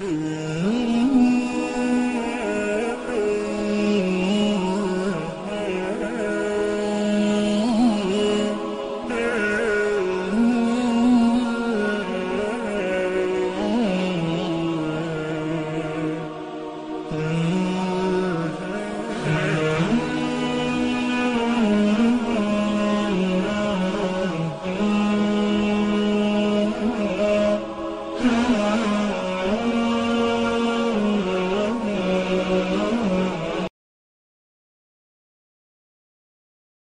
Mm-hmm.